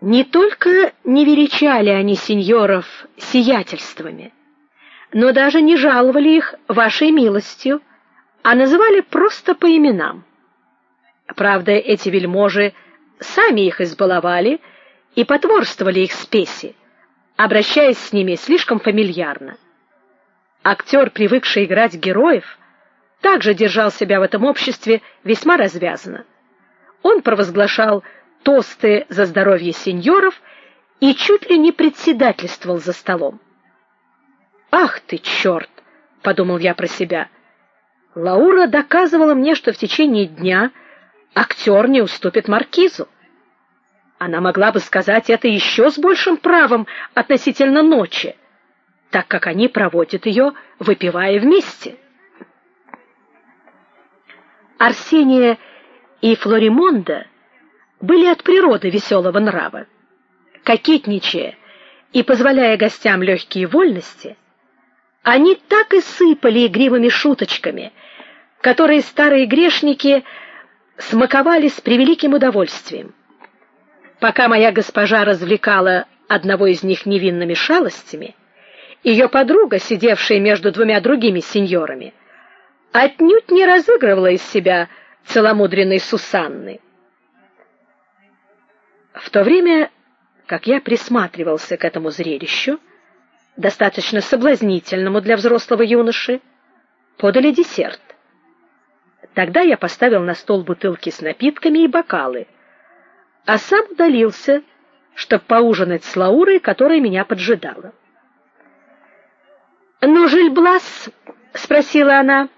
Не только не величали они сеньоров сиятельствами, но даже не жаловали их вашей милостью, а называли просто по именам. Правда, эти вельможи сами их избаловали и потворствовали их спеси, обращаясь с ними слишком фамильярно. Актер, привыкший играть героев, также держал себя в этом обществе весьма развязно. Он провозглашал тосты за здоровье сеньоров и чуть ли не председательствовал за столом. Ах ты чёрт, подумал я про себя. Лаура доказывала мне, что в течение дня актер не уступит маркизу. Она могла бы сказать это еще с большим правом относительно ночи, так как они проводят ее, выпивая вместе. Арсения и Флоримонда были от природы веселого нрава. Кокетничая и позволяя гостям легкие вольности, они так и сыпали игривыми шуточками, которые старые грешники смаковали с превеликим удовольствием. Пока моя госпожа развлекала одного из них невинными шалостями, ее подруга, сидевшая между двумя другими сеньорами, отнюдь не разыгрывала из себя целомудренной Сусанны. В то время, как я присматривался к этому зрелищу, достаточно соблазнительному для взрослого юноши, подали десерт. Тогда я поставил на стол бутылки с напитками и бокалы, а сам удалился, чтобы поужинать с Лаурой, которая меня поджидала. "Ну, Жильблас?" спросила она.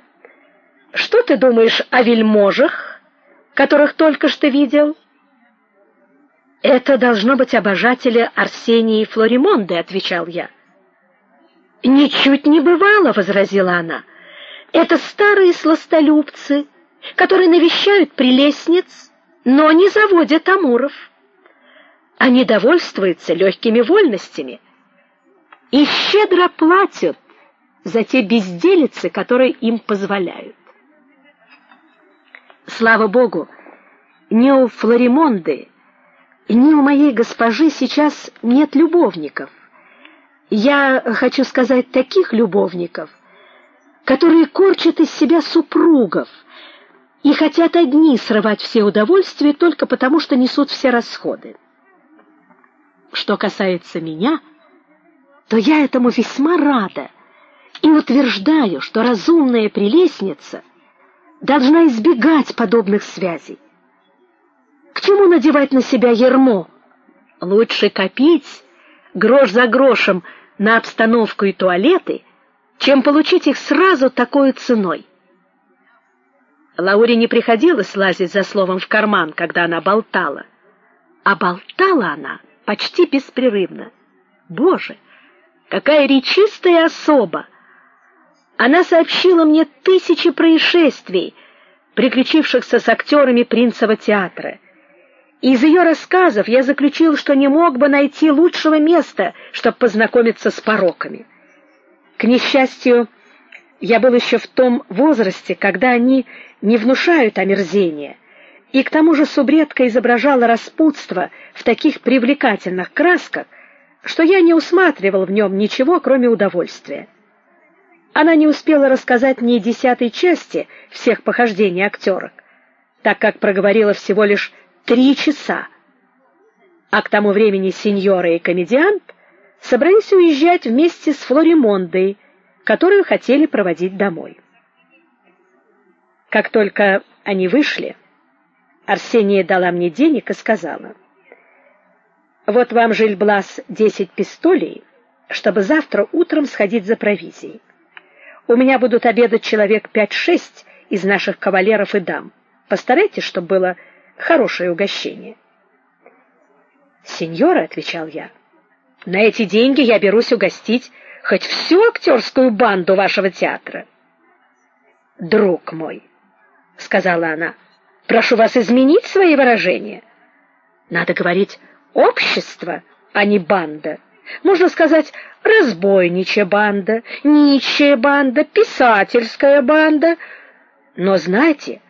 "Что ты думаешь о вельможах, которых только что видел?" Это должно быть обожатели Арсении Флоримонды, отвечал я. Ничуть не бывало, возразила она. Это старые сластолюбцы, которые навещают прелестниц, но не заводят амуров. Они довольствуются легкими вольностями и щедро платят за те безделицы, которые им позволяют. Слава богу, не у Флоримонды ни у моей госпожи сейчас нет любовников. Я хочу сказать таких любовников, которые корчат из себя супругов и хотят одни срывать все удовольствия только потому, что несут все расходы. Что касается меня, то я этому весьма рада и утверждаю, что разумная прелестница должна избегать подобных связей. К чему надевать на себя ермо? Лучше копить грош за грошем на обстановку и туалеты, чем получить их сразу такой ценой. Лауре не приходилось лазить за словом в карман, когда она болтала, а болтала она почти беспрерывно. Боже, какая речистая особа! Она сообщила мне тысячи происшествий, приключившихся с актерами Принцева театра. Из ее рассказов я заключил, что не мог бы найти лучшего места, чтобы познакомиться с пороками. К несчастью, я был еще в том возрасте, когда они не внушают омерзения. И к тому же субредка изображала распутство в таких привлекательных красках, что я не усматривал в нем ничего, кроме удовольствия. Она не успела рассказать мне десятой части всех похождений актерок, так как проговорила всего лишь три часа. А к тому времени сеньора и комедиант собрались уезжать вместе с Флоримондой, которую хотели проводить домой. Как только они вышли, Арсения дала мне денег и сказала: "Вот вам, Жильблас, десять пистолей, чтобы завтра утром сходить за провизией. У меня будут обедать человек пять-шесть из наших кавалеров и дам. Постарайтесь, чтобы было хорошее угощение. "Сеньора", отвечал я. "На эти деньги я берусь угостить хоть всю актерскую банду вашего театра". "Друг мой", сказала она. "Прошу вас изменить свои выражения. Надо говорить общество, а не банда. Можно сказать разбойничья банда, нищая банда, писательская банда. Но знаете,